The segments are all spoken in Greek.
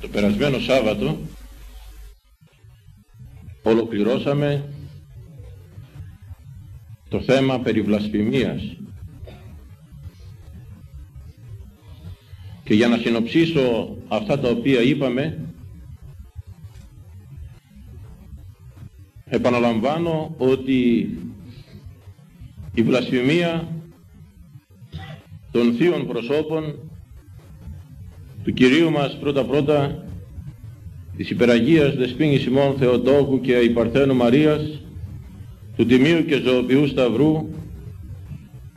Το περασμένο Σάββατο ολοκληρώσαμε το θέμα περί βλασφημίας. Και για να συνοψίσω αυτά τα οποία είπαμε, επαναλαμβάνω ότι η βλασφημία των θείων προσώπων του Κυρίου μας πρώτα πρώτα της Υπεραγίας Δεσποίνης Σιμών Θεοτόκου και Υπαρθένου Μαρίας του Τιμίου και Ζωοποιού Σταυρού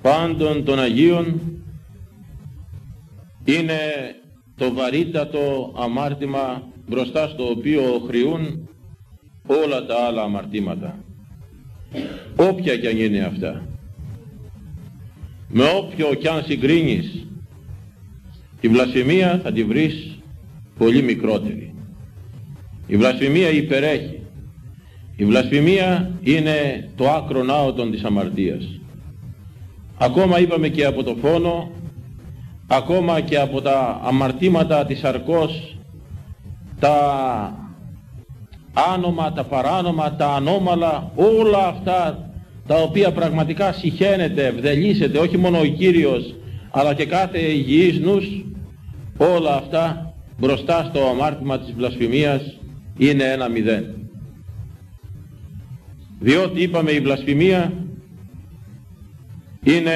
πάντων των Αγίων είναι το βαρύτατο αμάρτημα μπροστά στο οποίο χρειούν όλα τα άλλα αμαρτήματα. Όποια κι αν είναι αυτά. Με όποιο κι αν συγκρίνεις Τη βλασφημία θα τη βρεις πολύ μικρότερη. Η βλασφημία υπερέχει. Η βλασφημία είναι το άκρο ναότον της αμαρτίας. Ακόμα είπαμε και από το φόνο, ακόμα και από τα αμαρτήματα της αρκός, τα άνομα, τα παράνομα, τα ανώμαλα, όλα αυτά τα οποία πραγματικά συχαίνεται, ευδελίσεται, όχι μόνο ο Κύριος, αλλά και κάθε υγιής νους, όλα αυτά μπροστά στο αμάρτημα της βλασφημίας είναι ένα μηδέν. Διότι είπαμε η βλασφημία είναι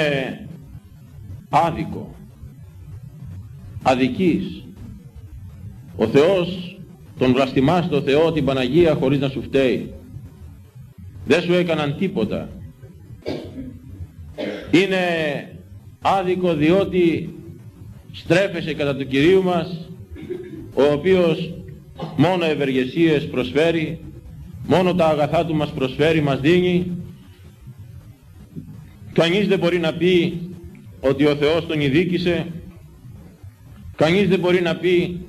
άδικο, αδικής. Ο Θεός τον βλαστημάς το Θεό την Παναγία χωρίς να σου φταίει. Δεν σου έκαναν τίποτα. Είναι άδικο διότι στρέφεσαι κατά του Κυρίου μας ο οποίος μόνο ευεργεσίες προσφέρει μόνο τα αγαθά του μας προσφέρει, μας δίνει. Κανείς δεν μπορεί να πει ότι ο Θεός τον ειδίκησε. Κανείς δεν μπορεί να πει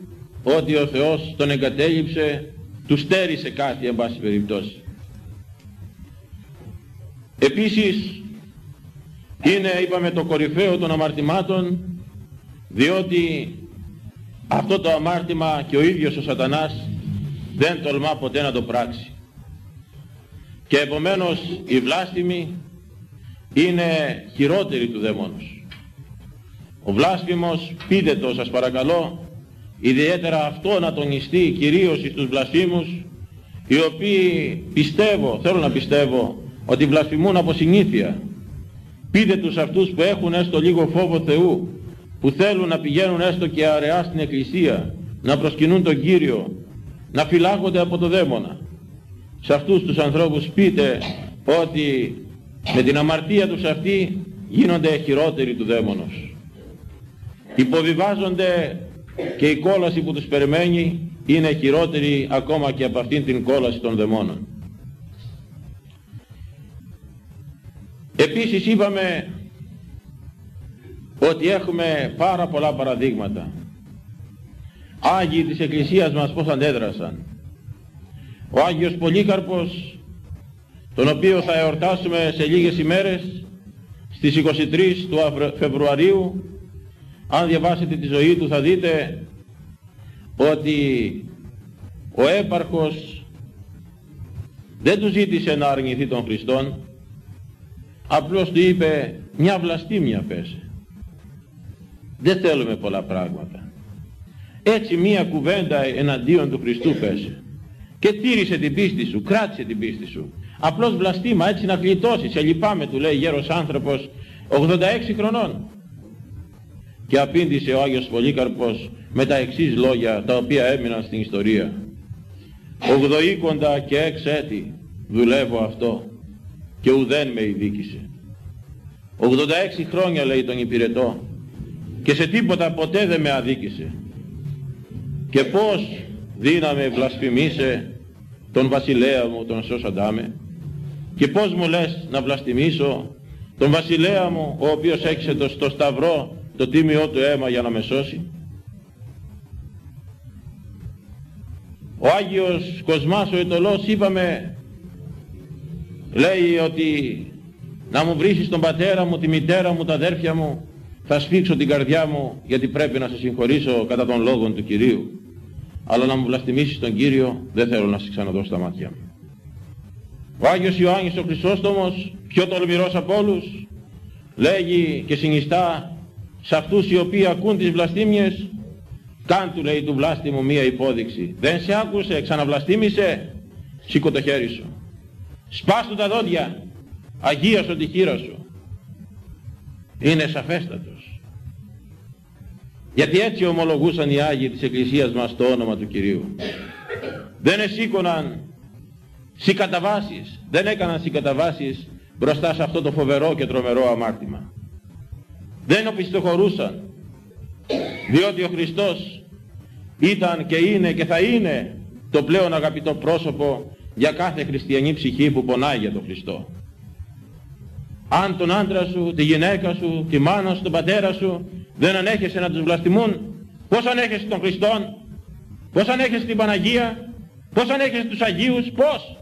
ότι ο Θεός τον εγκατέλειψε τους στέρισε κάτι εν πάση περιπτώσει. Επίσης είναι είπαμε το κορυφαίο των αμαρτημάτων διότι αυτό το αμάρτημα και ο ίδιος ο σατανάς δεν τολμά ποτέ να το πράξει. Και επομένως η βλάστημη είναι χειρότερη του δαίμονος. Ο βλάσφημος πείτε το σας παρακαλώ ιδιαίτερα αυτό να τονιστεί κυρίως στους βλασφήμους οι οποίοι πιστεύω, θέλω να πιστεύω ότι βλασφημούν από συνήθεια. Πείτε τους αυτούς που έχουν έστω λίγο φόβο Θεού που θέλουν να πηγαίνουν έστω και αραιά στην εκκλησία, να προσκυνούν τον Κύριο, να φυλάγονται από το δαίμονα. Σε αυτούς τους ανθρώπους πείτε ότι με την αμαρτία τους αυτή γίνονται χειρότεροι του δαίμονος. Υποβιβάζονται και η κόλαση που τους περιμένει είναι χειρότερη ακόμα και από αυτήν την κόλαση των δαιμόνων. Επίσης είπαμε ότι έχουμε πάρα πολλά παραδείγματα. Άγιοι της Εκκλησίας μας πώς αντέδρασαν. Ο Άγιος Πολύκαρπος, τον οποίο θα εορτάσουμε σε λίγες ημέρες, στις 23 του Φεβρουαρίου, αν διαβάσετε τη ζωή του θα δείτε ότι ο έπαρχος δεν του ζήτησε να αρνηθεί τον Χριστόν, απλώς του είπε μια βλαστήμια πέσε. Δεν θέλουμε πολλά πράγματα. Έτσι μία κουβέντα εναντίον του Χριστού πέσε. Και τήρησε την πίστη σου, κράτησε την πίστη σου. Απλώς βλαστήμα έτσι να γλιτώσεις. Σε λυπάμαι του λέει γέρος άνθρωπος 86 χρονών. Και απήντησε ο Άγιος Πολύκαρπος με τα εξής λόγια τα οποία έμειναν στην ιστορία. Ογδοήκοντα και έξ έτη δουλεύω αυτό και ουδέν με ειδίκησε. 86 χρόνια λέει τον υπηρετό και σε τίποτα ποτέ δεν με αδίκησε. Και πώς δύναμε βλασφημίσε τον βασιλέα μου τον σώσαντά με και πώς μου λες να βλαστημίσω τον βασιλέα μου ο οποίος έξε το στο σταυρό το τίμιό του αίμα για να με σώσει. Ο Άγιος Κοσμάς ο Ετωλός είπαμε λέει ότι να μου βρίσεις τον πατέρα μου, τη μητέρα μου, τα αδέρφια μου θα σφίξω την καρδιά μου γιατί πρέπει να σε συγχωρήσω κατά των λόγων του Κυρίου. αλλά να μου βλαστημίσεις τον Κύριο δεν θέλω να σε ξαναδώ στα μάτια μου. Ο Άγιος Ιωάννης ο Χρυσόστομος, πιο τολμηρός από όλους, λέγει και συνιστά σε αυτούς οι οποίοι ακούν τις βλαστήμιες, κάν του λέει του βλάστημου μία υπόδειξη. Δεν σε άκουσε, ξαναβλαστήμησε, σήκω το χέρι σου. Σπάσου τα δόντια, αγίασο τη χείρα σου. Είναι σαφέστατος. Γιατί έτσι ομολογούσαν οι Άγιοι της Εκκλησίας μας το όνομα του Κυρίου. Δεν εσήκωναν συγκαταβάσεις, δεν έκαναν συγκαταβάσεις μπροστά σε αυτό το φοβερό και τρομερό αμάρτημα. Δεν οπισθοχωρούσαν, διότι ο Χριστός ήταν και είναι και θα είναι το πλέον αγαπητό πρόσωπο για κάθε χριστιανή ψυχή που πονάει για τον Χριστό. Αν τον άντρα σου, τη γυναίκα σου, τη μάνα σου, τον πατέρα σου δεν ανέχεσαι να τους βλαστημούν, πώς ανέχεσαι τον Χριστόν, πώς ανέχεσαι την Παναγία, πώς ανέχεσαι τους Αγίους, πώς.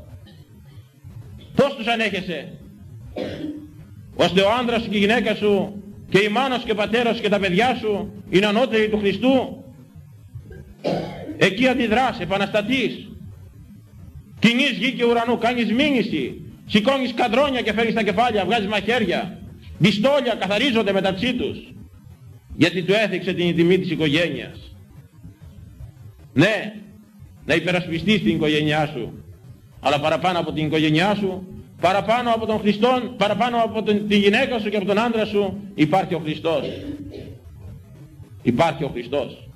Πώς τους ανέχεσαι; Ώστε ο άντρας σου και η γυναίκα σου και η μάνα σου και ο πατέρας σου και τα παιδιά σου είναι ανώτεροι του Χριστού. Εκεί αντιδράς, επαναστατείς. Κινείς γη και ουρανού, κάνεις μήνυση. Σηκώνεις καντρόνια και φέρνεις τα κεφάλια, βγάζεις μαχαίρια. Μπιστόλια καθαρίζονται μεταξύ τους. Γιατί του έθιξε την τιμή της οικογένειας. Ναι, να υπερασπιστείς την οικογένειά σου αλλά παραπάνω από την οικογένειά σου, παραπάνω από τον Χριστόν, παραπάνω από τον, τη γυναίκα σου και από τον άντρα σου, υπάρχει ο Χριστός. Υπάρχει ο Χριστός.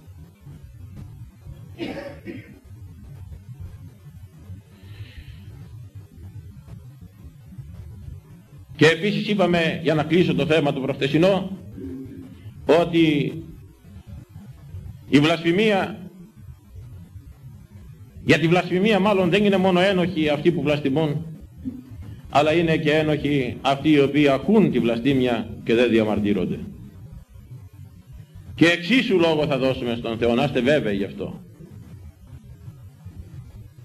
Και επίσης είπαμε, για να κλείσω το θέμα του προχτεσινό, ότι η βλασφημία για τη βλασφημία μάλλον δεν είναι μόνο ένοχοι αυτοί που βλαστημούν, αλλά είναι και ένοχοι αυτοί οι οποίοι ακούν τη βλαστήμια και δεν διαμαρτύρονται. Και εξίσου λόγο θα δώσουμε στον Θεό, να είστε βέβαιοι γι' αυτό.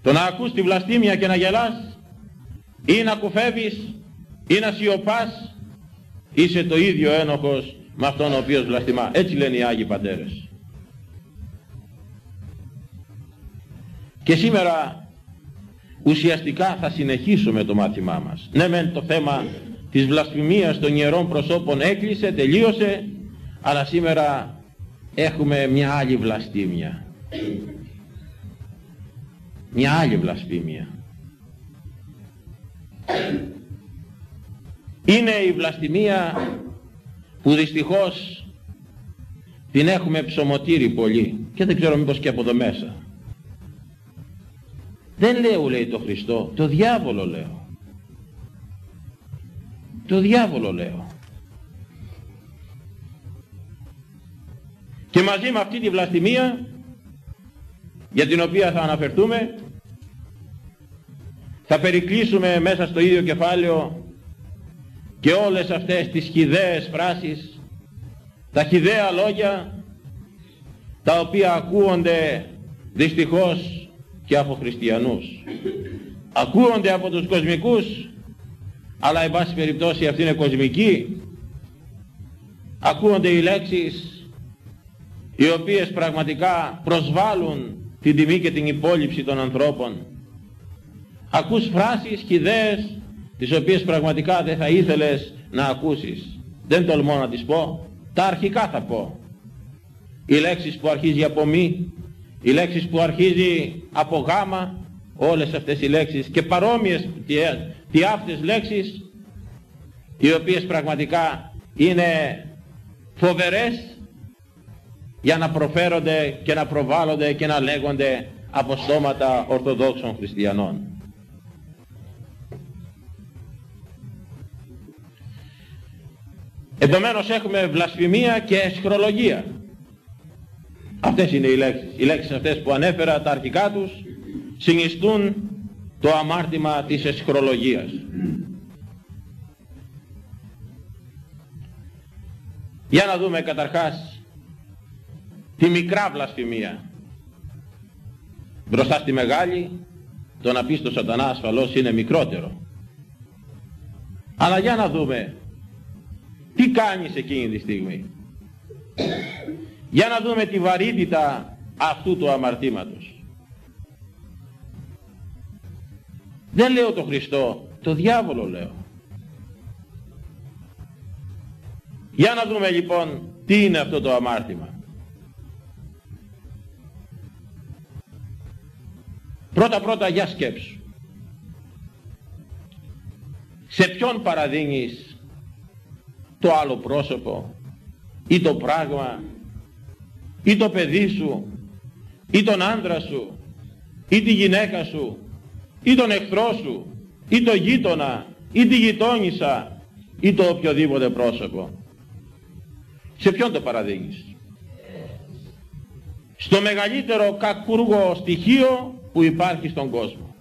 Το να ακούς τη βλαστήμια και να γελάς ή να κουφεύεις ή να σιωπάς είσαι το ίδιο ένοχος με αυτόν ο οποίος βλαστημά. Έτσι λένε οι Άγιοι Πατέρες. Και σήμερα ουσιαστικά θα συνεχίσουμε το μάθημά μας. Ναι μεν το θέμα της βλασφημίας των ιερών προσώπων έκλεισε, τελείωσε, αλλά σήμερα έχουμε μια άλλη βλαστήμια. Μια άλλη βλασφήμια. Είναι η βλαστημία που δυστυχώς την έχουμε ψωμοτήρι πολύ και δεν ξέρω μήπως και από εδώ μέσα. Δεν λέω λέει το Χριστό, το διάβολο λέω. Το διάβολο λέω. Και μαζί με αυτή τη βλαστημία για την οποία θα αναφερθούμε θα περικλείσουμε μέσα στο ίδιο κεφάλαιο και όλες αυτές τις χιδαίες φράσεις τα χιδαία λόγια τα οποία ακούονται δυστυχώς και από χριστιανούς. Ακούονται από τους κοσμικούς, αλλά εν πάση περιπτώσει αυτή είναι κοσμική. Ακούονται οι λέξεις οι οποίες πραγματικά προσβάλλουν την τιμή και την υπόλοιψη των ανθρώπων. Ακούς φράσεις και ιδέες τις οποίες πραγματικά δεν θα ήθελες να ακούσεις. Δεν τολμώ να τις πω, τα αρχικά θα πω. Οι λέξεις που αρχίζει από μη, οι λέξεις που αρχίζει από γάμα, όλες αυτές οι λέξεις και παρόμοιες τι αυτές λέξεις, οι οποίες πραγματικά είναι φοβερές για να προφέρονται και να προβάλλονται και να λέγονται από στόματα Ορθοδόξων Χριστιανών. Επομένως έχουμε βλασφημία και εσχρολογία. Αυτές είναι οι λέξεις. Οι λέξεις αυτές που ανέφερα, τα αρχικά τους, συνιστούν το αμάρτημα της εσχρολογίας. Για να δούμε καταρχάς τη μικρά βλασφημία. Μπροστά στη μεγάλη, το να πει στο σατανά ασφαλώς είναι μικρότερο. Αλλά για να δούμε τι κάνεις εκείνη τη στιγμή; Για να δούμε τη βαρύτητα αυτού του αμαρτήματος. Δεν λέω το Χριστό, το διάβολο λέω. Για να δούμε λοιπόν τι είναι αυτό το αμάρτημα. Πρώτα πρώτα για σκέψου. Σε ποιον παραδίνεις το άλλο πρόσωπο ή το πράγμα ή το παιδί σου ή τον άντρα σου ή τη γυναίκα σου ή τον εχθρό σου ή το γείτονα ή τη γειτόνισσα ή το οποιοδήποτε πρόσωπο. Σε ποιον το παραδίνεις. Στο μεγαλύτερο κακούργο στοιχείο που υπάρχει στον κόσμο.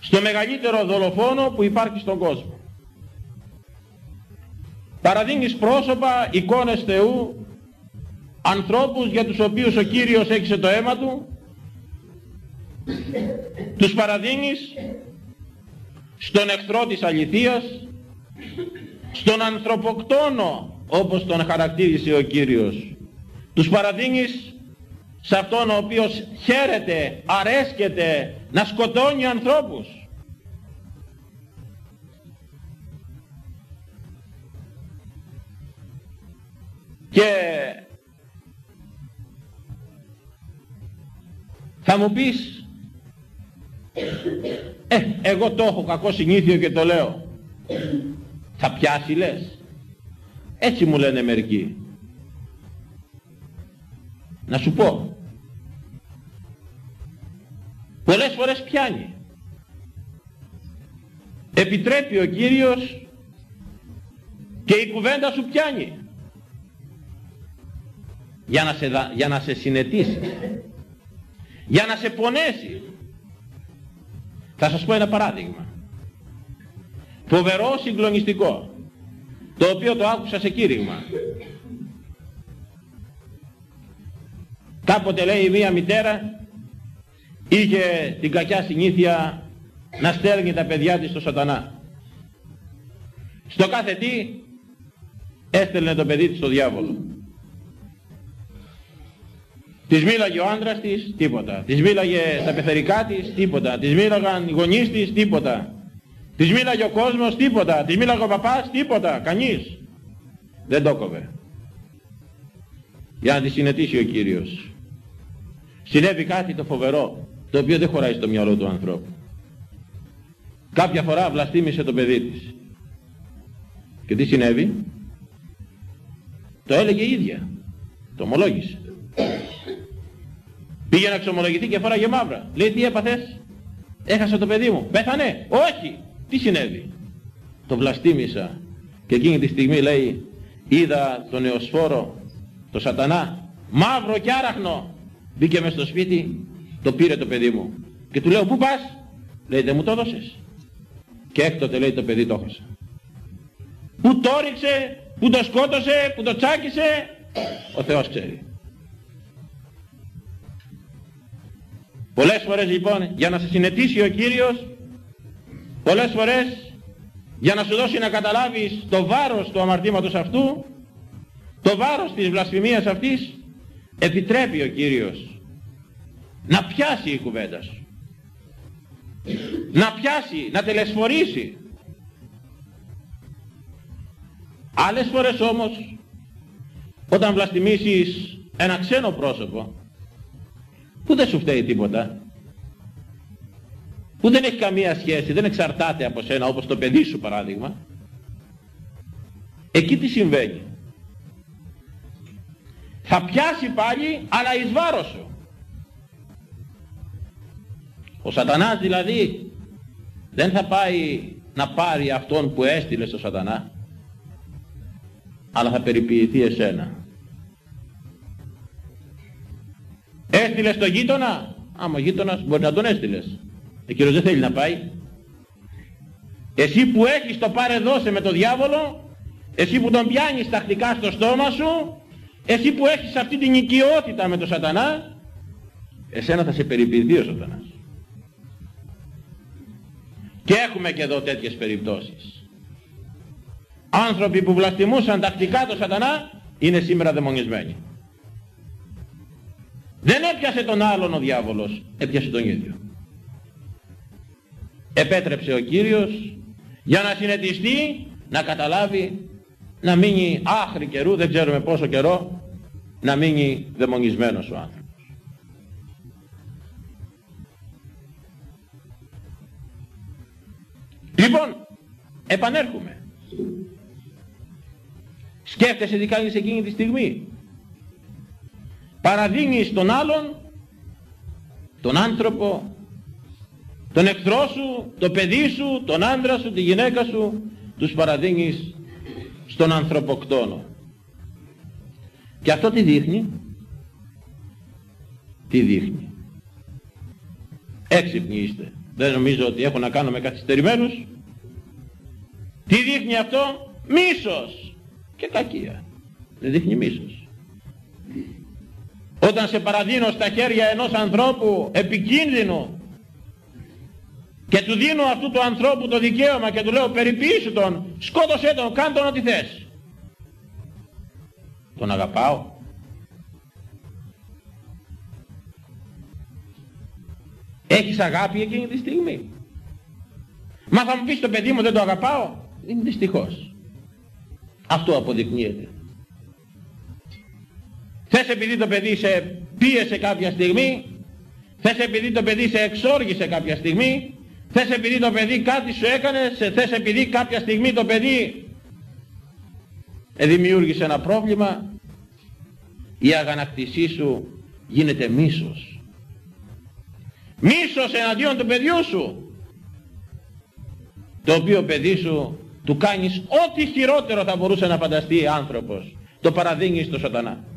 Στο μεγαλύτερο δολοφόνο που υπάρχει στον κόσμο. Παραδίνεις πρόσωπα, εικόνες Θεού, ανθρώπους για τους οποίους ο Κύριος έξε το αίμα Του, τους παραδίνεις στον εχθρό της αληθείας, στον ανθρωποκτόνο όπως τον χαρακτήρισε ο Κύριος. Τους παραδίνεις σε αυτόν ο οποίος χαίρεται, αρέσκεται να σκοτώνει ανθρώπους. Και θα μου πεις, ε, εγώ το έχω κακό συνήθειο και το λέω. Θα πιάσει λες. Έτσι μου λένε μερικοί. Να σου πω. Πολλές φορές πιάνει. Επιτρέπει ο Κύριος και η κουβέντα σου πιάνει. Για να σε, για να σε συνετίσεις. Για να σε πονέσεις. Θα σας πω ένα παράδειγμα. Φοβερό συγκλονιστικό. Το οποίο το άκουσα σε κήρυγμα. Κάποτε λέει μία μητέρα είχε την κακιά συνήθεια να στέλνει τα παιδιά της στο σατανά. Στο κάθε τι έστελνε το παιδί της στο διάβολο. Της μίλαγε ο άντρας της, τίποτα. Της μίλαγε τα πεθερικά της, τίποτα. Της μίλαγαν οι γονείς της, τίποτα. Της μίλαγε ο κόσμος, τίποτα. Της μίλαγε ο παπάς, τίποτα. Κανείς. Δεν το κόβε. Για να τη συνετίσει ο Κύριος συνέβη κάτι το φοβερό, το οποίο δεν χωράει στο μυαλό του ανθρώπου. Κάποια φορά βλαστήμησε το παιδί της. Και τι συνέβη; Το έλεγε η ίδια. Το ομολόγησε. Πήγε να ξομολογηθεί και φοράγε μαύρα. Λέει τι έπαθες; Έχασα το παιδί μου. Πέθανε. Όχι. Τι συνέβη; Το βλαστήμησα. Και εκείνη τη στιγμή λέει είδα τον νεοσφόρο, το σατανά, μαύρο και άραχνο Μπήκε μέσα στο σπίτι, το πήρε το παιδί μου. Και του λέω, πού πας; Λέει, δεν μου το έδωσες. Και έκτοτε λέει το παιδί το έχασα. Πού το ρίξε, πού το σκότωσε, πού το τσάκισε, ο Θεός ξέρει. Πολλές φορές λοιπόν για να σε συνετίσει ο Κύριος, πολλές φορές για να σου δώσει να καταλάβεις το βάρος του αμαρτήματος αυτού, το βάρος της βλασφημίας αυτής, επιτρέπει ο Κύριος να πιάσει η κουβέντα σου. Να πιάσει, να τελεσφορήσει. Άλλες φορές όμως, όταν βλαστημίσεις ένα ξένο πρόσωπο, που δεν σου φταίει τίποτα, που δεν έχει καμία σχέση, δεν εξαρτάται από σένα, όπως το παιδί σου παράδειγμα, εκεί τι συμβαίνει; Θα πιάσει πάλι αλλά εις βάρος σου. Ο σατανάς δηλαδή δεν θα πάει να πάρει αυτόν που έστειλε στο σατανά αλλά θα περιποιηθεί εσένα. Έστειλες στο γείτονα, άμα ο γείτονας μπορεί να τον έστειλες. Εκείνος δεν θέλει να πάει. Εσύ που έχεις το πάρε δώσε με το διάβολο, εσύ που τον πιάνεις τακτικά στο στόμα σου, εσύ που έχεις αυτή την οικειότητα με τον σατανά, εσένα θα σε περιποιηθεί ο σατανάς. Και έχουμε και εδώ τέτοιες περιπτώσεις. Άνθρωποι που βλαστημούσαν τακτικά τον σατανά, είναι σήμερα δαιμονισμένοι. Δεν έπιασε τον άλλον ο διάβολος, έπιασε τον ίδιο. επέτρεψε ο Κύριος για να συνετιστεί, να καταλάβει, να μείνει άχρη καιρού, δεν ξέρουμε πόσο καιρό, να μείνει δαιμονισμένος ο άνθρωπος. Λοιπόν, επανέρχομαι. Σκέφτεσαι τι κάνεις εκείνη τη στιγμή; Παραδίνεις τον άλλον, τον άνθρωπο, τον εχθρό σου, το παιδί σου, τον άντρα σου, τη γυναίκα σου, τους παραδίνεις στον ανθρωποκτόνο. Και αυτό τι δείχνει; Τι δείχνει; Έξυπνοι είστε. Δεν νομίζω ότι έχω να κάνω με καθυστερημένους. Τι δείχνει αυτό; Μίσος και κακία. Δεν δείχνει μίσος. Όταν σε παραδίνω στα χέρια ενός ανθρώπου επικίνδυνο και του δίνω αυτού του ανθρώπου το δικαίωμα και του λέω περιποιήσου τον, σκότωσέ τον, κάν τον ό,τι θες. Τον αγαπάω. Έχεις αγάπη εκείνη τη στιγμή; Μα θα μου πεις το παιδί μου δεν το αγαπάω; Είναι δυστυχώς. Αυτό αποδεικνύεται. Θες επειδή το παιδί σε πίεσε κάποια στιγμή, θες επειδή το παιδί σε εξόργησε κάποια στιγμή, θες επειδή το παιδί κάτι σου έκανε, θες επειδή κάποια στιγμή το παιδί δημιούργησε ένα πρόβλημα, η αγανακτησή σου γίνεται μίσος. Μίσος εναντίον του παιδιού σου. Το οποίο παιδί σου του κάνεις ό,τι χειρότερο θα μπορούσε να φανταστεί άνθρωπος. Το παραδίνεις στο σατανά.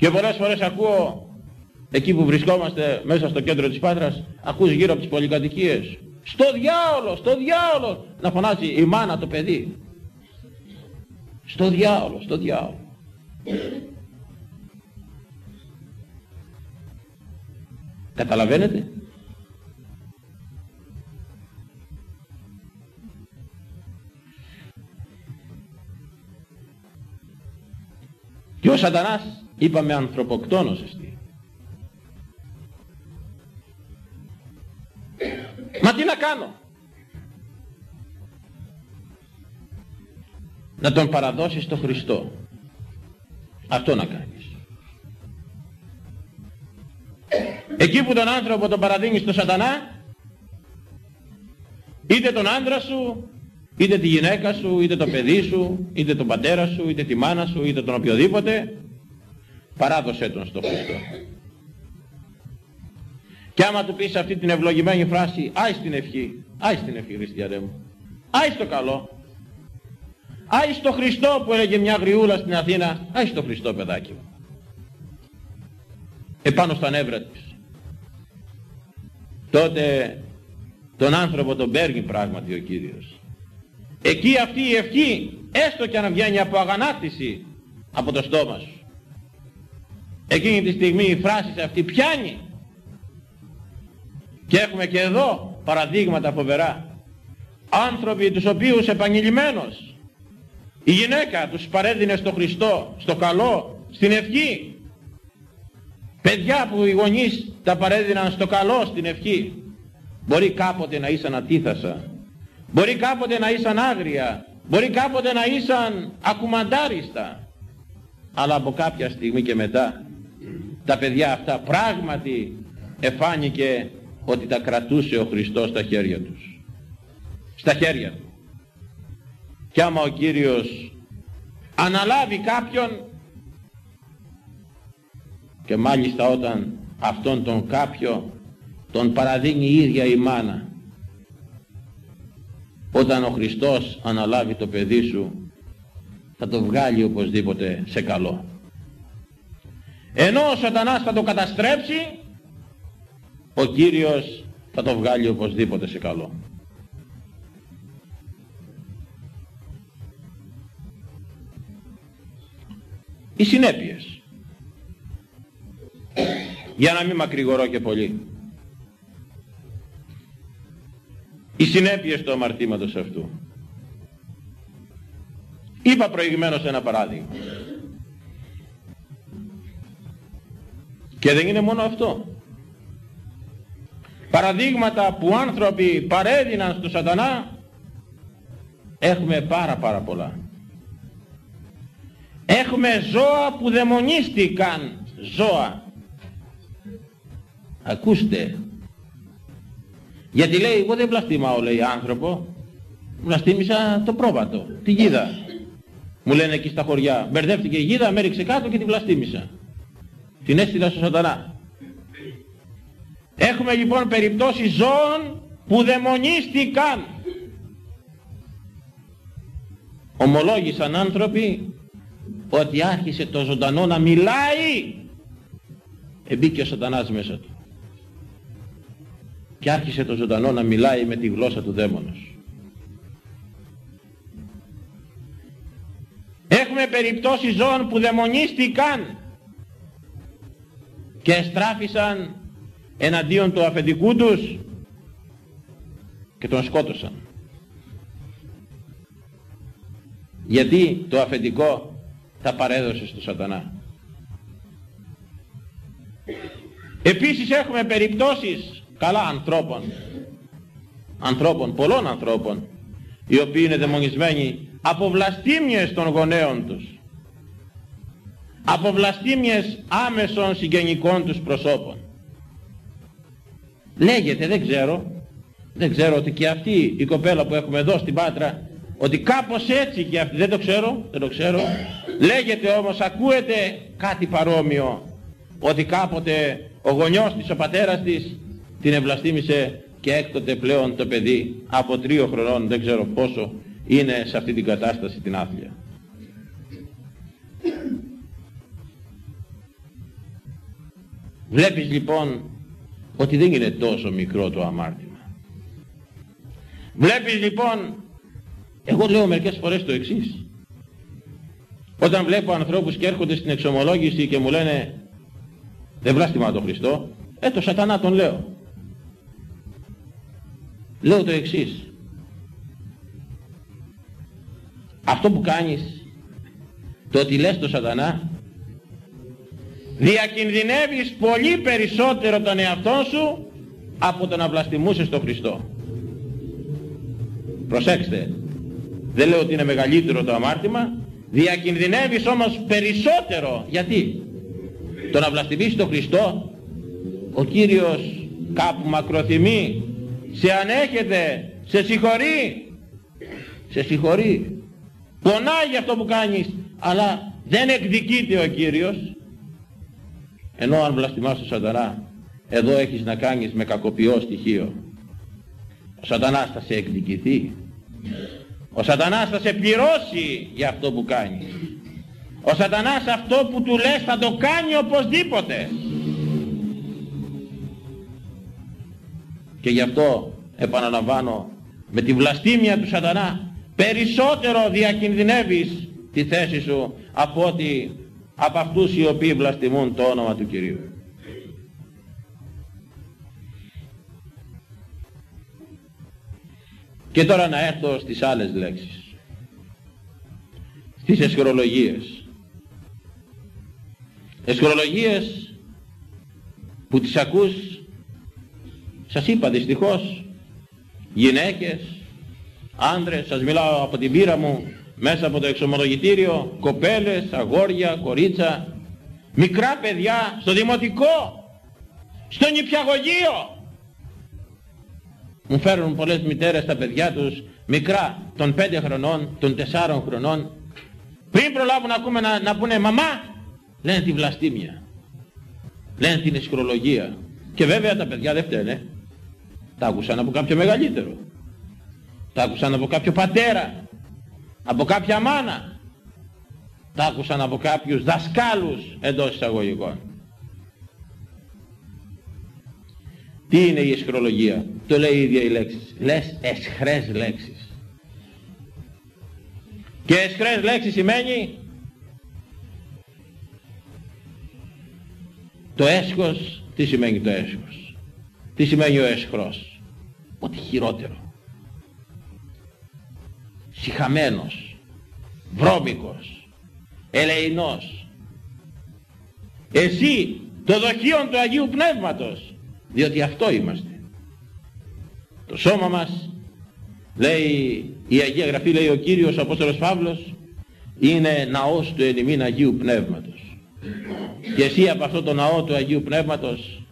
Και πολλές φορές ακούω εκεί που βρισκόμαστε μέσα στο κέντρο της Πάτρας, ακούς γύρω από τις πολυκατοικίες. Στο διάολο, στο διάολο, να φωνάζει η μάνα το παιδί. Στο διάολο, στο διάολο. Καταλαβαίνετε; Και ο σατανάς είπαμε ανθρωποκτόνος εστί. Μα τι να κάνω; Να τον παραδώσεις στο Χριστό. Αυτό να κάνεις. Εκεί που τον άνθρωπο τον παραδίνεις στο σατανά, είτε τον άντρα σου, είτε τη γυναίκα σου, είτε το παιδί σου, είτε τον πατέρα σου, είτε τη μάνα σου, είτε τον οποιοδήποτε, παράδοσέ τον στο Χριστό. Και άμα του πεις αυτή την ευλογημένη φράση, άι στην ευχή, άι στην ευχή χριστιανέ μου, άι στο καλό, άι στο Χριστό που έλεγε μια γριούλα στην Αθήνα, άι στο Χριστό παιδάκι μου. Επάνω στα νεύρα της. Τότε τον άνθρωπο τον παίρνει πράγματι ο Κύριος. Εκεί αυτή η ευχή, έστω και αν βγαίνει από αγανάκτηση από το στόμα σου. Εκείνη τη στιγμή η φράση αυτή πιάνει. Και έχουμε και εδώ παραδείγματα φοβερά. Άνθρωποι τους οποίους επανειλημμένος η γυναίκα τους παρέδινε στο Χριστό, στο καλό, στην ευχή. Παιδιά που οι γονείς τα παρέδιναν στο καλό, στην ευχή. Μπορεί κάποτε να ήσαν αντίθασα Μπορεί κάποτε να ήσαν άγρια, μπορεί κάποτε να ήσαν ακουμαντάριστα. Αλλά από κάποια στιγμή και μετά τα παιδιά αυτά πράγματι εφάνηκε ότι τα κρατούσε ο Χριστός στα χέρια τους. Στα χέρια του. Και άμα ο Κύριος αναλάβει κάποιον και μάλιστα όταν αυτόν τον κάποιο τον παραδίνει η ίδια η μάνα όταν ο Χριστός αναλάβει το παιδί σου θα το βγάλει οπωσδήποτε σε καλό. Ενώ ο σατανάς θα το καταστρέψει ο Κύριος θα το βγάλει οπωσδήποτε σε καλό. Οι συνέπειες. Για να μην μακρηγορώ και πολύ. οι συνέπειες του αμαρτήματος αυτού. Είπα προηγουμένως ένα παράδειγμα. Και δεν είναι μόνο αυτό. παραδείγματα που άνθρωποι παρέδιναν στο σατανά έχουμε πάρα πάρα πολλά. Έχουμε ζώα που δαιμονίστηκαν ζώα. Ακούστε. Γιατί λέει εγώ δεν βλαστήμαω λέει άνθρωπο. Βλαστήμησα το πρόβατο, τη γίδα. Μου λένε εκεί στα χωριά. Μπερδεύτηκε η γίδα, με έριξε κάτω και τη βλαστήμησα. Την έστειλα στο σατανά. Έχουμε λοιπόν περιπτώσεις ζώων που δαιμονίστηκαν. Ομολόγησαν άνθρωποι ότι άρχισε το ζωντανό να μιλάει. Εμπήκε ο σατανάς μέσα του. Και άρχισε το ζωντανό να μιλάει με τη γλώσσα του δαίμονος. Έχουμε περιπτώσεις ζώων που δαιμονίστηκαν και στράφησαν εναντίον του αφεντικού τους και τον σκότωσαν. Γιατί το αφεντικό τα παρέδωσε στο σατανά. Επίσης έχουμε περιπτώσεις καλά ανθρώπων, ανθρώπων, πολλών ανθρώπων, οι οποίοι είναι δαιμονισμένοι από βλαστήμιες των γονέων τους, από βλαστήμιες άμεσων συγγενικών τους προσώπων. Λέγεται, δεν ξέρω, δεν ξέρω ότι και αυτή η κοπέλα που έχουμε εδώ στην Πάτρα, ότι κάπως έτσι και αυτή, δεν το ξέρω, δεν το ξέρω, λέγεται όμως, ακούεται κάτι παρόμοιο, ότι κάποτε ο γονιός της, ο πατέρας της, την ευλαστήμησε και έκτοτε πλέον το παιδί από τρίο χρονών, δεν ξέρω πόσο, είναι σε αυτή την κατάσταση την άθλια. Βλέπεις λοιπόν ότι δεν είναι τόσο μικρό το αμάρτημα. Βλέπεις λοιπόν, εγώ λέω μερικές φορές το εξής. Όταν βλέπω ανθρώπους και έρχονται στην εξομολόγηση και μου λένε δεν βλάστημα τον Χριστό, ε το σατανά τον λέω. Λέω το εξής. Αυτό που κάνεις, το ότι λες το σατανά, διακινδυνεύεις πολύ περισσότερο τον εαυτό σου από το να βλαστημούσες τον Χριστό. Προσέξτε, δεν λέω ότι είναι μεγαλύτερο το αμάρτημα, διακινδυνεύεις όμως περισσότερο. Γιατί; Το να βλαστημίσεις τον Χριστό, ο Κύριος κάπου μακροθυμεί, σε ανέχεται, σε συγχωρεί, σε συγχωρεί. Πονάει για αυτό που κάνεις, αλλά δεν εκδικείται ο Κύριος. Ενώ αν βλαστημάς τον σατανά, εδώ έχεις να κάνεις με κακοποιό στοιχείο. Ο σατανάς θα σε εκδικηθεί. Ο σατανάς θα σε πληρώσει για αυτό που κάνεις. Ο σατανάς αυτό που του λες θα το κάνει οπωσδήποτε. Και γι' αυτό επαναλαμβάνω με τη βλαστήμια του σατανά περισσότερο διακινδυνεύεις τη θέση σου από ότι από αυτούς οι οποίοι βλαστημούν το όνομα του Κυρίου. Και τώρα να έρθω στις άλλες λέξεις. Στις εσχρολογίες. Εσχρολογίες που τις ακούς, σας είπα δυστυχώς, γυναίκες, άντρες, σας μιλάω από την πείρα μου, μέσα από το εξομολογητήριο, κοπέλες, αγόρια, κορίτσα, μικρά παιδιά, στο δημοτικό, στο νηπιαγωγείο. Μου φέρουν πολλές μητέρες τα παιδιά τους, μικρά, των πέντε χρονών, των τεσσάρων χρονών. Πριν προλάβουν να, ακούμε, να, να πούνε μαμά, λένε τη βλαστήμια. Λένε την εσχρολογία. Και βέβαια τα παιδιά δεν φταίνε. Τα άκουσαν από κάποιο μεγαλύτερο. Τα άκουσαν από κάποιο πατέρα, από κάποια μάνα. Τα άκουσαν από κάποιους δασκάλους εντός εισαγωγικών. Τι είναι η εσχρολογία; Το λέει η ίδια η λέξη. Λες εσχρές λέξεις. Και εσχρές λέξεις σημαίνει το έσχος. Τι σημαίνει το έσχος; Τι σημαίνει ο έσχρος. Ό,τι χειρότερο συχαμένος, βρώμικος, ελεηνός. Εσύ το δοχείο του Αγίου Πνεύματος, διότι αυτό είμαστε. Το σώμα μας, λέει η Αγία Γραφή, λέει ο Κύριος ο Απόστολος Παύλος, είναι ναός του ενημήν Αγίου Πνεύματος. Και εσύ από αυτό το ναό του Αγίου Πνεύματος,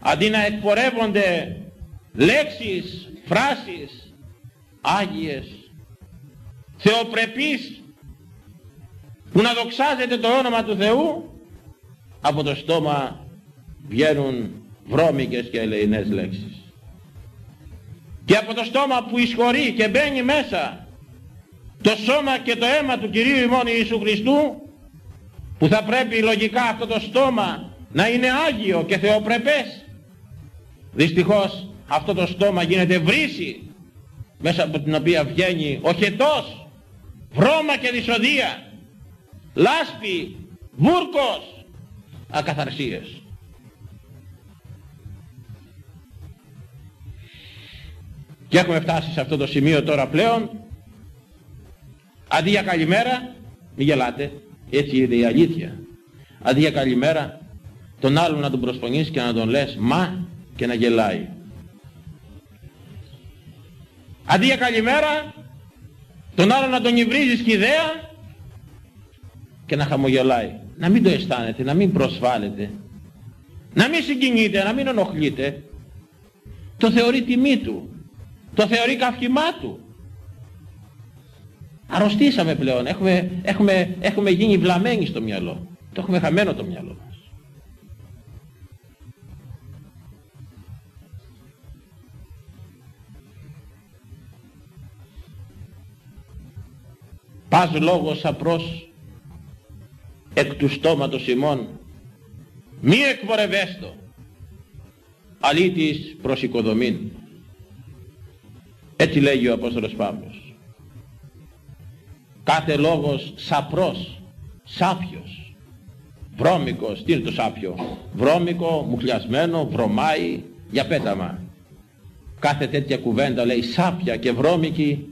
αντί να εκπορεύονται λέξεις, φράσεις, άγιες, θεοπρεπείς, που να δοξάζεται το όνομα του Θεού, από το στόμα βγαίνουν βρώμικες και ελεηνές λέξεις. Και από το στόμα που εισχωρεί και μπαίνει μέσα το σώμα και το αίμα του Κυρίου ημών Ιησού Χριστού που θα πρέπει λογικά αυτό το στόμα να είναι Άγιο και θεοπρεπές δυστυχώς αυτό το στόμα γίνεται βρύση μέσα από την οποία βγαίνει ο χετός βρώμα και δυσοδεία λάσπη, βούρκος ακαθαρσίες και έχουμε φτάσει σε αυτό το σημείο τώρα πλέον Αντί για καλημέρα, μη γελάτε, έτσι είναι η αλήθεια. Αντί για καλημέρα, τον άλλον να τον προσπονείς και να τον λες μα και να γελάει. Αντί για καλημέρα, τον άλλον να τον υβρίζεις ιδέα και να χαμογελάει. Να μην το αισθάνεται, να μην προσβάλλεται, να μην συγκινείται, να μην ενοχλείται. Το θεωρεί τιμή του, το θεωρεί καυχημά του. Αρρωστήσαμε πλέον. Έχουμε, έχουμε, έχουμε γίνει βλαμμένοι στο μυαλό. Το έχουμε χαμένο το μυαλό Πας λόγος απρός εκ του στόματος ημών μη εκπορευέστο αλήτης προς οικοδομήν. Έτσι λέγει ο Απόστολος Παύλος κάθε λόγος σαπρός, σάπιος, βρώμικος, τι είναι το σάπιο, βρώμικο, μουχλιασμένο, βρωμάει, για πέταμα. Κάθε τέτοια κουβέντα λέει σάπια και βρώμικη,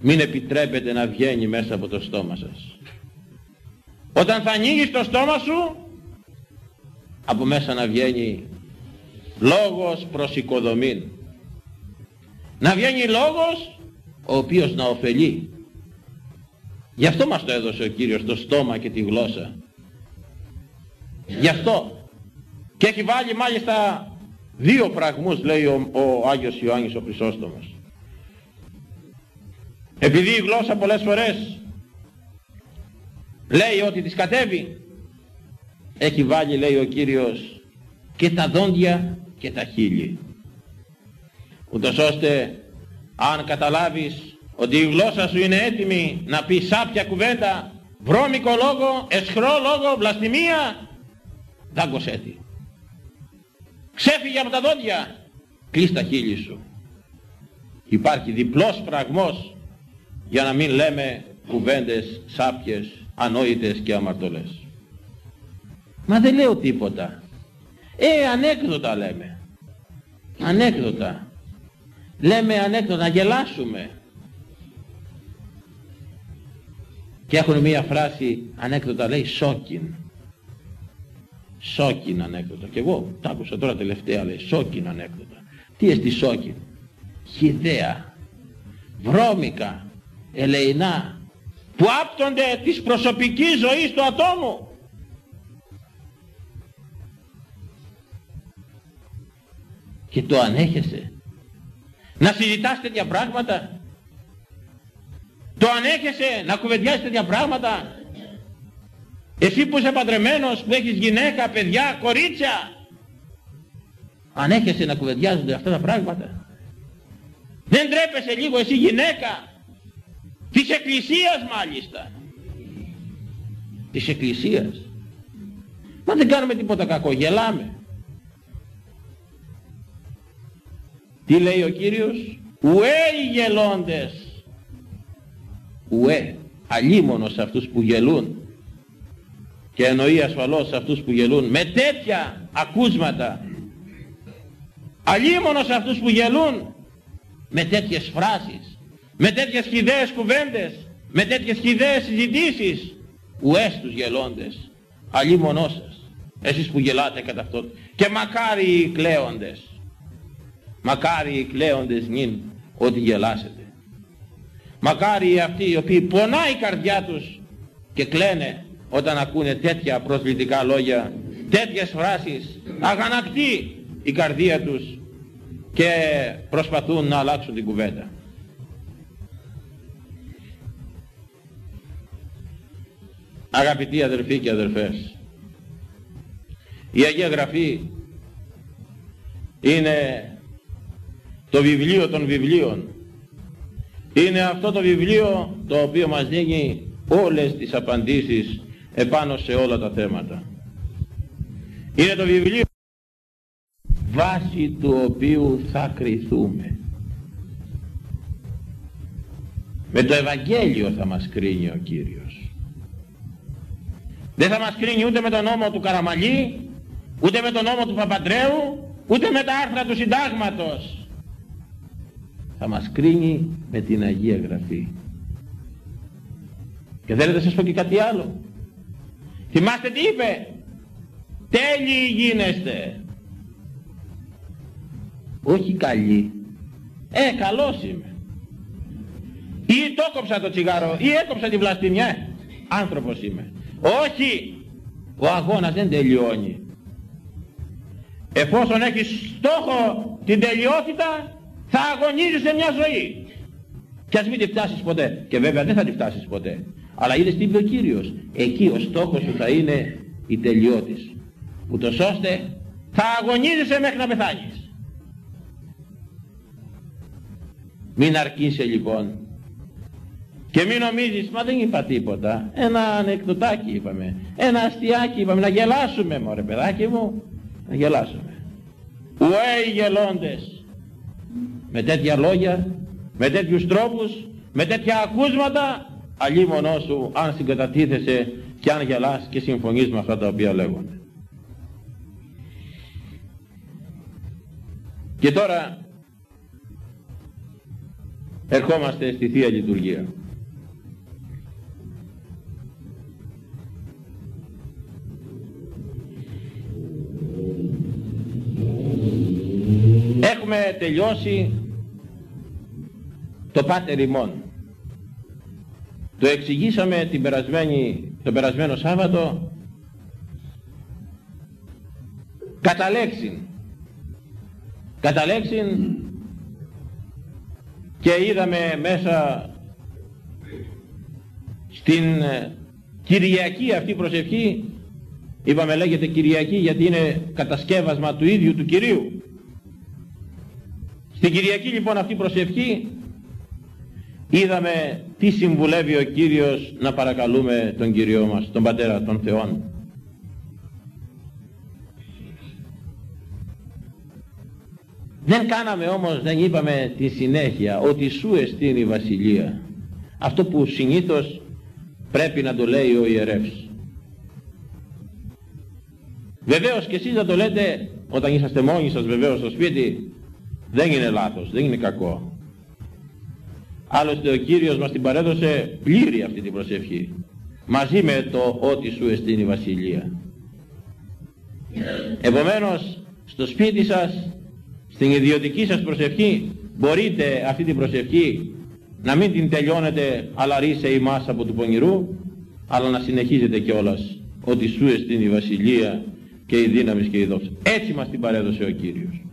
μην επιτρέπετε να βγαίνει μέσα από το στόμα σας. Όταν θα ανοίγεις το στόμα σου, από μέσα να βγαίνει λόγος προς οικοδομήν. Να βγαίνει λόγος ο οποίος να ωφελεί. Γι' αυτό μας το έδωσε ο Κύριος το στόμα και τη γλώσσα. Γι' αυτό. Και έχει βάλει μάλιστα δύο φραγμούς λέει ο, ο Άγιος Ιωάννης ο Χρυσόστομος. Επειδή η γλώσσα πολλές φορές λέει ότι της κατέβει έχει βάλει λέει ο Κύριος και τα δόντια και τα χείλη ούτως ώστε αν καταλάβεις ότι η γλώσσα σου είναι έτοιμη να πει σάπια κουβέντα, βρώμικο λόγο, εσχρό λόγο, βλαστημία, δάγκωσέ τη. Ξέφυγε από τα δόντια, κλείς τα χείλη σου. Υπάρχει διπλός πραγμός για να μην λέμε κουβέντες σάπιες, ανόητες και αμαρτωλές. Μα δεν λέω τίποτα. Ε, ανέκδοτα λέμε. Ανέκδοτα. Λέμε ανέκδοτα, να γελάσουμε. Και έχουν μία φράση ανέκδοτα λέει σόκιν. Σόκιν ανέκδοτα. Και εγώ τα άκουσα τώρα τελευταία λέει σόκιν ανέκδοτα. Τι εστί σόκιν; Χιδέα. Βρώμικα. Ελεηνά. Που άπτονται της προσωπικής ζωής του ατόμου. Και το ανέχεσαι. Να συζητάς τέτοια πράγματα το ανέχεσαι να κουβεντιάσεις τέτοια πράγματα. Εσύ που είσαι παντρεμένος, που έχεις γυναίκα, παιδιά, κορίτσια. Ανέχεσαι να κουβεντιάζονται αυτά τα πράγματα. Δεν τρέπεσαι λίγο εσύ γυναίκα. Της εκκλησίας μάλιστα. Της εκκλησίας. Μα δεν κάνουμε τίποτα κακό, γελάμε. Τι λέει ο Κύριος, ουέ οι γελώντες. Ουέ, αλίμονο σε αυτούς που γελούν. Και εννοεί ασφαλώς σε αυτούς που γελούν. Με τέτοια ακούσματα. Αλίμονο σε αυτούς που γελούν. Με τέτοιες φράσεις με τέτοιες χιδαίες κουβέντες με τέτοιες χιδαίες συζητήσεις ουές στους γελώντες αλίμονό σας εσείς που γελάτε κατά αυτό και μακάρι οι κλαίοντες μακάρι οι κλαίοντες νυν ότι γελάσετε. Μακάρι αυτοί οι οποίοι πονάει η καρδιά τους και κλαίνε όταν ακούνε τέτοια προσβλητικά λόγια, τέτοιες φράσεις, αγανακτεί η καρδία τους και προσπαθούν να αλλάξουν την κουβέντα. Αγαπητοί αδερφοί και αδερφές, η Αγία Γραφή είναι το βιβλίο των βιβλίων. Είναι αυτό το βιβλίο το οποίο μας δίνει όλες τις απαντήσεις επάνω σε όλα τα θέματα. Είναι το βιβλίο βάση του οποίου θα κριθούμε. Με το Ευαγγέλιο θα μας κρίνει ο Κύριος. Δεν θα μας κρίνει ούτε με τον νόμο του Καραμαλή, ούτε με τον νόμο του Παπαντρέου, ούτε με τα άρθρα του συντάγματος. Θα μας κρίνει με την Αγία Γραφή. Και θέλετε να σας πω και κάτι άλλο. Θυμάστε τι είπε; Τέλειοι γίνεστε. Όχι καλή. Ε, καλός είμαι. Ή το έκοψα το τσιγάρο, ή έκοψα τη βλαστημιά. Άνθρωπος είμαι. Όχι. Ο αγώνας δεν τελειώνει. Εφόσον έχεις στόχο την τελειότητα, θα αγωνίζεις σε μια ζωή. Και ας μην τη φτάσεις ποτέ. Και βέβαια δεν θα τη φτάσεις ποτέ. Αλλά είδες τι είπε ο Κύριος. Εκεί ο στόχος σου θα είναι η τελειώτης. Ούτως ώστε θα αγωνίζεσαι μέχρι να πεθάνεις. Μην αρκείσαι λοιπόν. Και μην νομίζεις, μα δεν είπα τίποτα. Ένα ανεκδοτάκι είπαμε. Ένα αστιάκι είπαμε. Να γελάσουμε μωρέ παιδάκι μου. Να γελάσουμε. Ουέ οι γελώντες. Με τέτοια λόγια, με τέτοιους τρόπους, με τέτοια ακούσματα μονό σου αν συγκατατίθεσαι και αν γελάς και συμφωνείς με αυτά τα οποία λέγονται. Και τώρα ερχόμαστε στη Θεία Λειτουργία. Έχουμε τελειώσει το Πάτερ ημών. Το εξηγήσαμε την περασμένη, το περασμένο Σάββατο κατά λέξην. Κατά λέξην και είδαμε μέσα στην ε, Κυριακή αυτή προσευχή είπαμε λέγεται Κυριακή γιατί είναι κατασκεύασμα του ίδιου του Κυρίου στην Κυριακή λοιπόν αυτή προσευχή είδαμε τι συμβουλεύει ο Κύριος να παρακαλούμε τον Κύριό μας, τον Πατέρα των Θεών. Δεν κάναμε όμως, δεν είπαμε τη συνέχεια ότι σου εστίνει η Βασιλεία. Αυτό που συνήθως πρέπει να το λέει ο ιερεύς. Βεβαίως και εσείς να το λέτε όταν είσαστε μόνοι σας βεβαίως στο σπίτι δεν είναι λάθος, δεν είναι κακό. Άλλωστε ο Κύριος μας την παρέδωσε πλήρη αυτή την προσευχή. Μαζί με το ότι σου εστίνει η Βασιλεία. Επομένως στο σπίτι σας, στην ιδιωτική σας προσευχή, μπορείτε αυτή την προσευχή να μην την τελειώνετε αλαρή σε ημάς από του πονηρού, αλλά να συνεχίζετε κιόλας ότι σου εστίνει η Βασιλεία και η δύναμη και η δόξα. Έτσι μας την παρέδωσε ο Κύριος.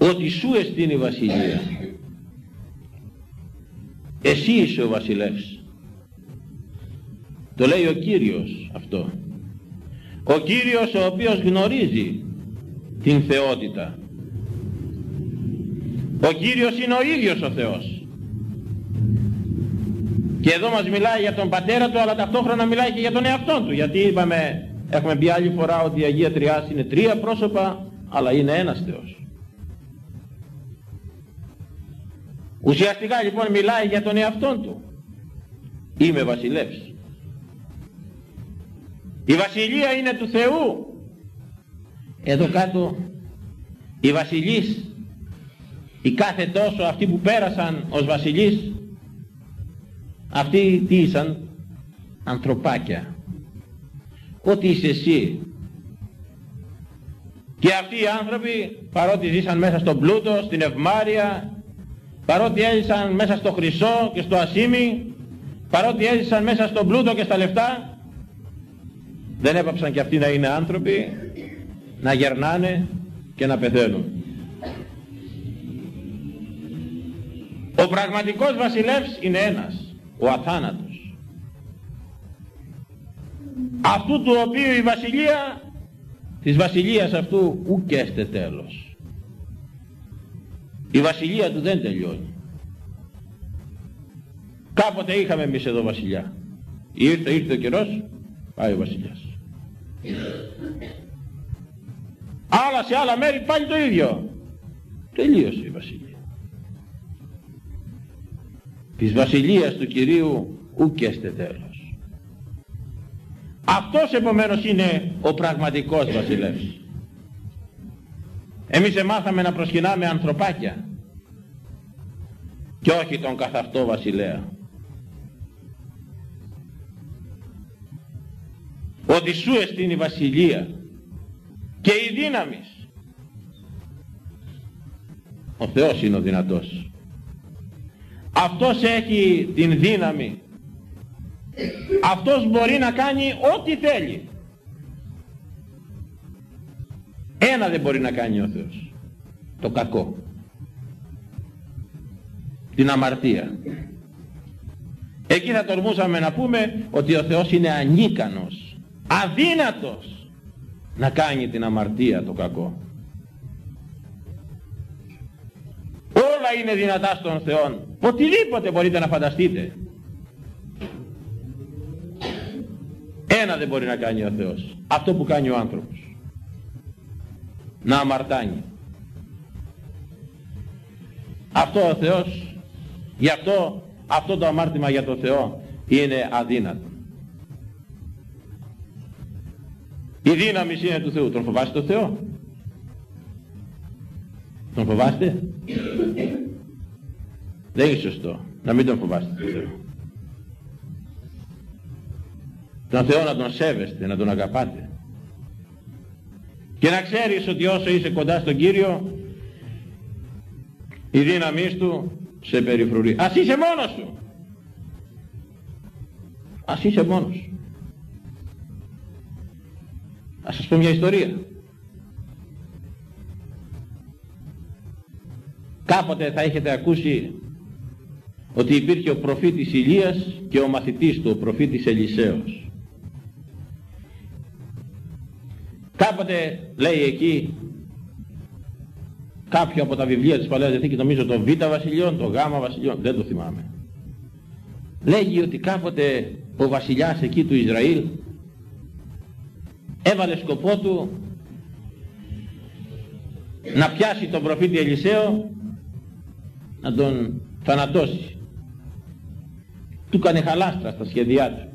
Ότι σου εστίνει η βασιλεία. Εσύ είσαι ο βασιλεύς. Το λέει ο Κύριος αυτό. Ο Κύριος ο οποίος γνωρίζει την θεότητα. Ο Κύριος είναι ο ίδιος ο Θεός. Και εδώ μας μιλάει για τον πατέρα του αλλά ταυτόχρονα μιλάει και για τον εαυτό του. Γιατί είπαμε, έχουμε πει άλλη φορά ότι η Αγία Τριάς είναι τρία πρόσωπα αλλά είναι ένας Θεός. Ουσιαστικά λοιπόν μιλάει για τον εαυτό του. Είμαι βασιλεύς. Η βασιλεία είναι του Θεού. Εδώ κάτω οι βασιλείς, οι κάθε τόσο αυτοί που πέρασαν ως βασιλείς, αυτοί τι ήσαν, ανθρωπάκια. ότι είσαι εσύ. Και αυτοί οι άνθρωποι παρότι ζήσαν μέσα στον πλούτο, στην ευμάρεια, παρότι έζησαν μέσα στο χρυσό και στο ασίμι, παρότι έζησαν μέσα στον πλούτο και στα λεφτά, δεν έπαψαν και αυτοί να είναι άνθρωποι, να γερνάνε και να πεθαίνουν. Ο πραγματικός βασιλεύς είναι ένας, ο αθάνατος. Αυτού του οποίου η βασιλεία, της βασιλείας αυτού ουκέστε τέλος. Η βασιλεία του δεν τελειώνει. Κάποτε είχαμε εμείς εδώ βασιλιά. Ήρθε, ήρθε ο καιρός, πάει ο βασιλιάς. Άλλα σε άλλα μέρη πάλι το ίδιο. Τελείωσε η βασιλεία. Της βασιλείας του Κυρίου ούκεστε τέλος. Αυτός επομένως είναι ο πραγματικός βασιλεύς. Εμείς εμάθαμε να προσκυνάμε ανθρωπάκια και όχι τον καθαυτό βασιλέα. Ότι σου εστίν η βασιλεία και η δύναμη. Ο Θεός είναι ο δυνατός. Αυτός έχει την δύναμη. Αυτός μπορεί να κάνει ό,τι θέλει. Ένα δεν μπορεί να κάνει ο Θεός. Το κακό. Την αμαρτία. Εκεί θα τολμούσαμε να πούμε ότι ο Θεός είναι ανίκανος, αδύνατος να κάνει την αμαρτία το κακό. Όλα είναι δυνατά στον Θεό. Οτιδήποτε μπορείτε να φανταστείτε. Ένα δεν μπορεί να κάνει ο Θεός. Αυτό που κάνει ο άνθρωπος. Να αμαρτάνει. Αυτό ο Θεός, γι' αυτό αυτό το αμάρτημα για τον Θεό είναι αδύνατο. Η δύναμη είναι του Θεού. Τον φοβάστε τον Θεό; Τον φοβάστε; Δεν είναι σωστό να μην τον φοβάστε τον Θεό. Τον Θεό να τον σέβεστε, να τον αγαπάτε. Και να ξέρεις ότι όσο είσαι κοντά στον Κύριο, η δύναμή Του σε περιφρουρεί. Ας είσαι μόνος σου. Ας είσαι μόνος σου. Ας σας πω μια ιστορία. Κάποτε θα έχετε ακούσει ότι υπήρχε ο προφήτης Ηλίας και ο μαθητής του, ο προφήτης Ελισέος. Κάποτε λέει εκεί κάποιο από τα βιβλία της Παλαιάς Διαθήκης, νομίζω το Β Βασιλειών, το Γ Βασιλειών, δεν το θυμάμαι. Λέγει ότι κάποτε ο βασιλιάς εκεί του Ισραήλ έβαλε σκοπό του να πιάσει τον προφήτη Ελισαίο να τον θανατώσει. Του έκανε χαλάστρα στα σχέδιά του.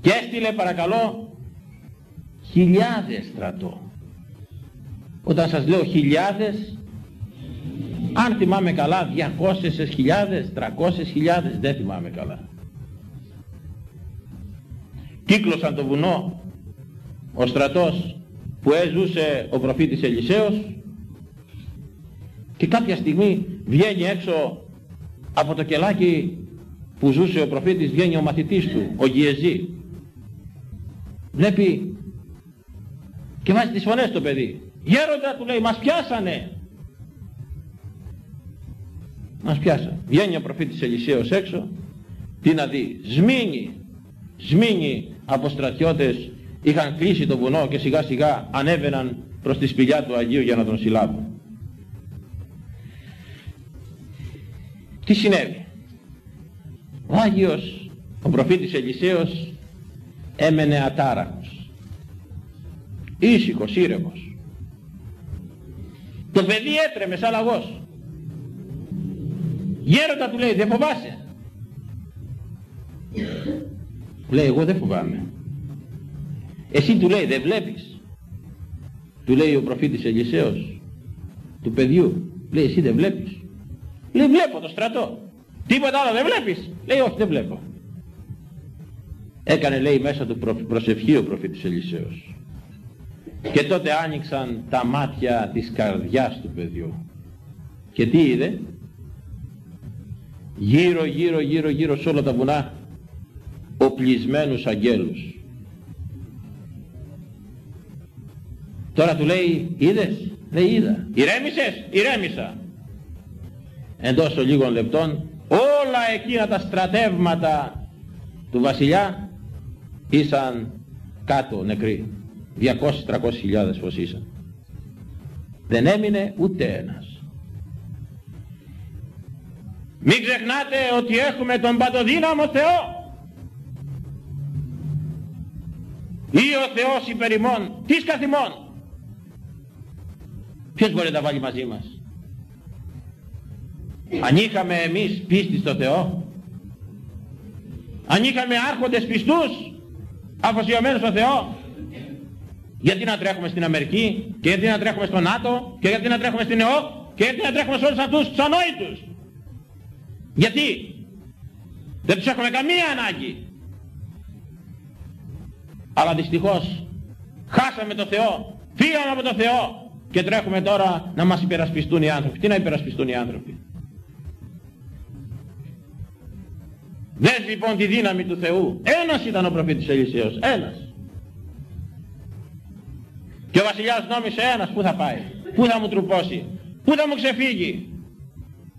Και έστειλε παρακαλώ χιλιάδες στρατό. Όταν σας λέω χιλιάδες, αν θυμάμαι καλά, διακόσες χιλιάδες, τρακόσες χιλιάδες, δεν θυμάμαι καλά. Κύκλωσαν το βουνό ο στρατός που έζουσε ο προφήτης Ελισέος και κάποια στιγμή βγαίνει έξω από το κελάκι που ζούσε ο προφήτης βγαίνει ο μαθητής του, ο Γιεζή. Βλέπει και βάζει τις φωνές το παιδί. Γέροντας του λέει, μας πιάσανε. Μας πιάσανε. Βγαίνει ο προφήτης Ελισέος έξω, τι να δει, σμήνει, σμήνει από στρατιώτες είχαν κλείσει το βουνό και σιγά σιγά ανέβαιναν προς τη σπηλιά του Αγίου για να τον συλλάβουν. Τι συνέβη. Ο Άγιος, ο προφήτης Ελισέος έμενε ατάραχος. Ήσυχος, ήρεμος. Το παιδί έτρεμε σαν λαγός. Γέροντα του λέει, δεν φοβάσαι. Λέει, εγώ δεν φοβάμαι. Εσύ του λέει δεν βλέπεις. Του λέει ο προφήτης Ελισέος του παιδιού. Λέει εσύ δεν βλέπεις. Λέει βλέπω το στρατό. Τίποτα άλλο δεν βλέπεις. Λέει όχι δεν βλέπω. Έκανε λέει μέσα του προσευχή ο προφήτης Ελισέος. Και τότε άνοιξαν τα μάτια της καρδιάς του παιδιού. Και τι είδε; Γύρω γύρω γύρω γύρω σε όλα τα βουνά οπλισμένους αγγέλους. Τώρα του λέει είδες; Λέει είδα. Ηρέμησες; Ηρέμησα. Εντός των λίγων λεπτών όλα εκείνα τα στρατεύματα του βασιλιά ήσαν κάτω νεκροί. 200-300 χιλιάδες πως ήσαν. Δεν έμεινε ούτε ένας. Μην ξεχνάτε ότι έχουμε τον παντοδύναμο Θεό. Ή ο Θεός υπερ ημών, της καθημών. Ποιος μπορεί να τα βάλει μαζί μας; Αν είχαμε εμείς πίστη στο Θεό, αν είχαμε άρχοντες πιστούς, αφοσιωμένους στο Θεό, γιατί να τρέχουμε στην Αμερική και γιατί να τρέχουμε στο ΝΑΤΟ και γιατί να τρέχουμε στην ΕΟΚ και γιατί να τρέχουμε σε όλους αυτούς τους ανόητους. Γιατί δεν τους έχουμε καμία ανάγκη. Αλλά δυστυχώς χάσαμε το Θεό, φύγαμε από το Θεό και τρέχουμε τώρα να μας υπερασπιστούν οι άνθρωποι. Τι να υπερασπιστούν οι άνθρωποι; Δες λοιπόν τη δύναμη του Θεού. Ένας ήταν ο προφήτης Ελισέος. Ένας. Και ο βασιλιάς νόμισε ένας πού θα πάει. Πού θα μου τρουπώσει. Πού θα μου ξεφύγει.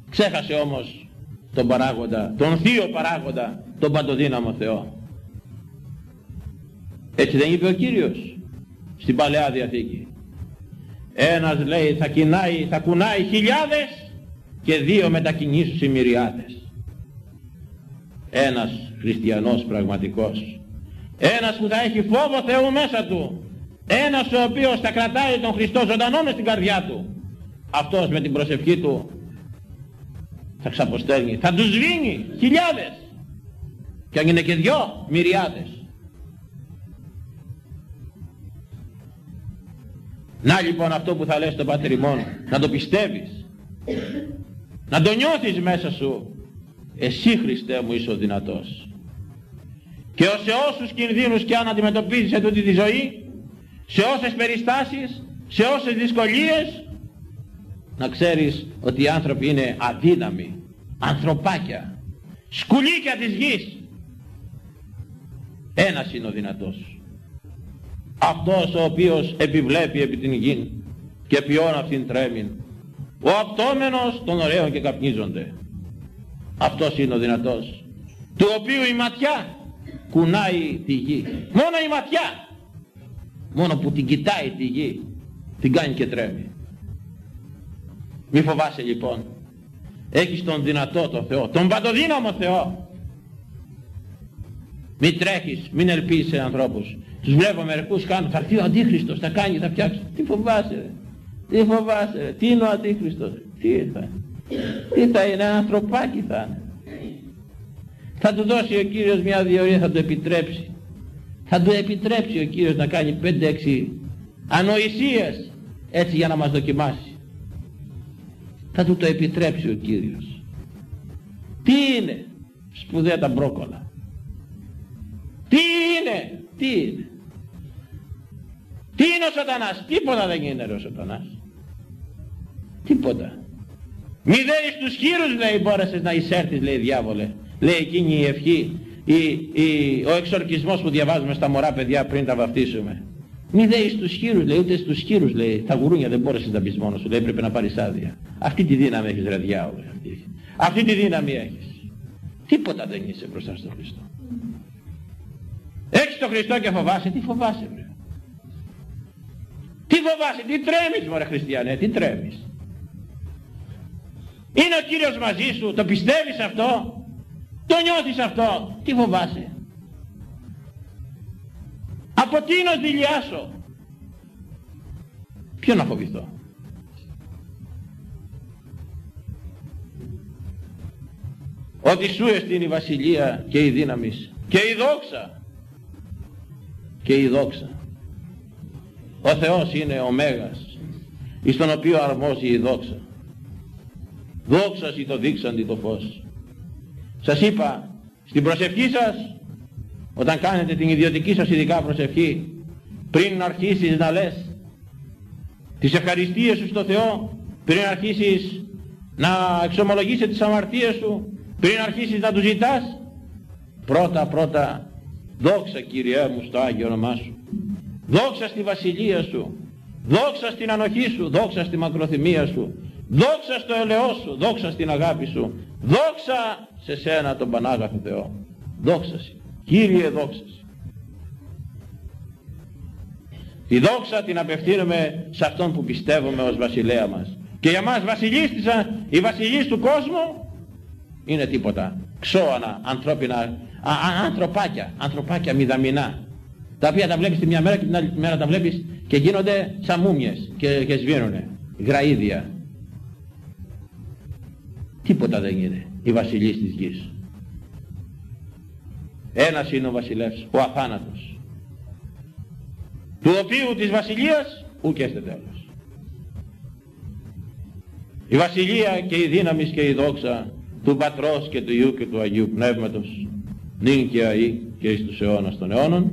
Ξέχασε όμως τον παράγοντα, τον θείο παράγοντα, τον παντοδύναμο Θεό. Έτσι δεν είπε ο Κύριος στην Παλαιά Διαθήκη. Ένας λέει θα, κοινάει, θα κουνάει χιλιάδες και δύο μετακινήσεις οι μυριάδες ένας χριστιανός πραγματικός. Ένας που θα έχει φόβο Θεού μέσα του. Ένας ο οποίος θα κρατάει τον Χριστό ζωντανό μες στην καρδιά του. Αυτός με την προσευχή του θα ξαποστέλνει θα τους σβήνει χιλιάδες. Και αν είναι και δυο μυριάδες. Να λοιπόν αυτό που θα λες στον Πάτερ να το πιστεύεις. Να το νιώθεις μέσα σου εσύ Χριστέ μου είσαι ο δυνατός. Και σε όσους κινδύνους και αν αντιμετωπίζεις σε τούτη τη ζωή, σε όσες περιστάσεις, σε όσες δυσκολίες, να ξέρεις ότι οι άνθρωποι είναι αδύναμοι, ανθρωπάκια, σκουλίκια της γης. Ένας είναι ο δυνατός. Αυτός ο οποίος επιβλέπει επί την γη και ποιόν αυτήν τρέμει. Ο απτόμενος των ωραίων και καπνίζονται. Αυτός είναι ο δυνατός. Του οποίου η ματιά κουνάει τη γη. Μόνο η ματιά. Μόνο που την κοιτάει τη γη την κάνει και τρέμει. Μη φοβάσαι λοιπόν. Έχεις τον δυνατό τον Θεό, τον παντοδύναμο Θεό. Μην τρέχεις, μην ελπίζεις σε ανθρώπους. Τους βλέπω μερικούς κάνουν, θα έρθει ο Αντίχριστος, θα κάνει, θα φτιάξει. Τι φοβάσαι ρε. Τι φοβάσαι ρε. Τι είναι ο Αντίχριστος. Τι θα τι θα είναι, ένα ανθρωπάκι θα είναι. Θα του δώσει ο Κύριος μια διορία, θα του επιτρέψει. Θα του επιτρέψει ο Κύριος να κάνει πέντε-έξι ανοησίες έτσι για να μας δοκιμάσει. Θα του το επιτρέψει ο Κύριος. Τι είναι σπουδαία τα μπρόκολα. Τι είναι, τι είναι. Τι είναι ο σατανάς, τίποτα δεν είναι ο σατανάς. Τίποτα. Μη δέεις τους χείρους λέει μπόρεσες να εισέρθεις λέει διάβολε. Λέει εκείνη η ευχή, η, η, ο εξορκισμός που διαβάζουμε στα μωρά παιδιά πριν τα βαφτίσουμε. Μη δέεις τους χείρους λέει, ούτε στους χείρους λέει, τα γουρούνια δεν μπόρεσες να μπεις μόνος σου λέει, πρέπει να πάρεις άδεια. Αυτή τη δύναμη έχεις ρε διάβολε. Αυτή. αυτή τη δύναμη έχεις. Τίποτα δεν είσαι μπροστά στον Χριστό. Έχεις τον Χριστό και φοβάσαι, τι φοβάσαι βρε. Τι φοβάσαι, τι τρέμεις μωρέ χριστιανέ, τι τρέμεις. Είναι ο Κύριος μαζί σου, το πιστεύεις αυτό, το νιώθεις αυτό, τι φοβάσαι; Από τι είναι δηλιάσω. Ποιο να φοβηθώ; Ότι σου εστίν η βασιλεία και η δύναμη και η δόξα. Και η δόξα. Ο Θεός είναι ο Μέγας, εις τον οποίο αρμόζει η δόξα. Δόξαση το δείξαντι το φως. Σας είπα, στην προσευχή σας, όταν κάνετε την ιδιωτική σας ειδικά προσευχή, πριν αρχίσεις να λες τις ευχαριστίες σου στο Θεό, πριν αρχίσεις να εξομολογήσεις τις αμαρτίες σου, πριν αρχίσεις να τους ζητάς, πρώτα πρώτα δόξα Κύριέ μου στο Άγιο όνομά σου, δόξα στη βασιλεία σου, δόξα στην ανοχή σου, δόξα στη μακροθυμία σου, δόξα στο ελαιό σου, δόξα στην αγάπη σου, δόξα σε σένα τον Πανάγαθο Θεό, δόξα Κύριε δόξα Τη δόξα την απευθύνουμε σε αυτόν που πιστεύουμε ως βασιλέα μας. Και για μας βασιλείς της, οι βασιλείς του κόσμου είναι τίποτα. Ξώανα, ανθρώπινα, α, α, ανθρωπάκια, ανθρωπάκια μηδαμινά. Τα οποία τα βλέπεις τη μια μέρα και την άλλη μέρα τα βλέπεις και γίνονται σαν μούμιες και, και σβήνουνε. Γραΐδια. Τίποτα δεν είναι η βασιλής της γης. Ένας είναι ο βασιλεύς, ο αθάνατος του οποίου της βασιλείας ουκ έστε τέλος. Η βασιλεία και η δύναμης και η δόξα του Πατρός και του Ιού και του Αγίου Πνεύματος νυν και αεί και εις τους αιώνας των αιώνων.